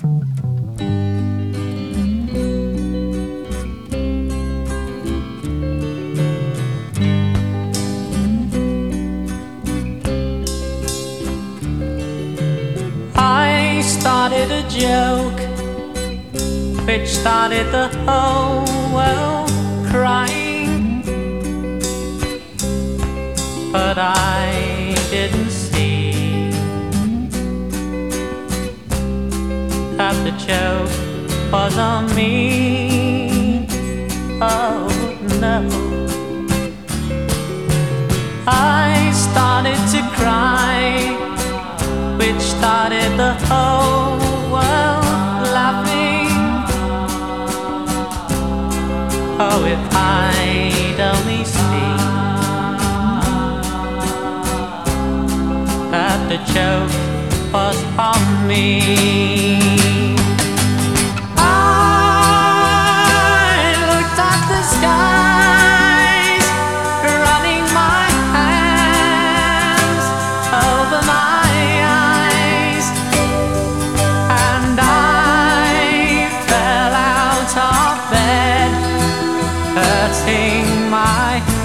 I started a joke which started the whole world crying. But I the joke was on me. Oh no. I started to cry which started the whole world laughing. Oh, if I'd only seen that the joke was on me.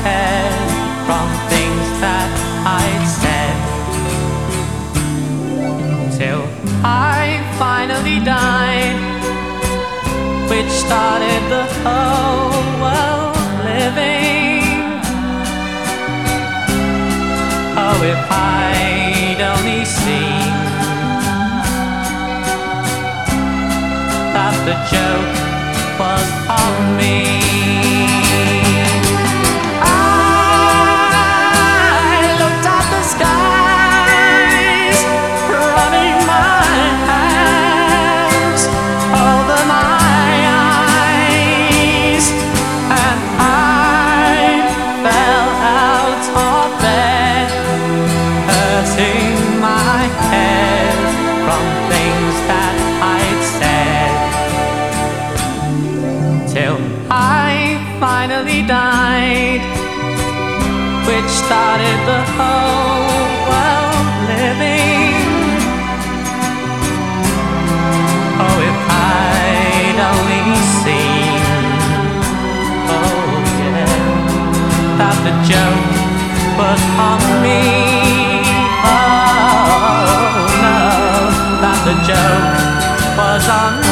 Head from things that I'd said. Till I finally died, which started the whole world living. Oh, if I'd only seen that the joke was on me. Finally died, which started the whole world living. Oh, if I'd only seen, oh yeah, that the joke was on me. Oh no, that the joke was on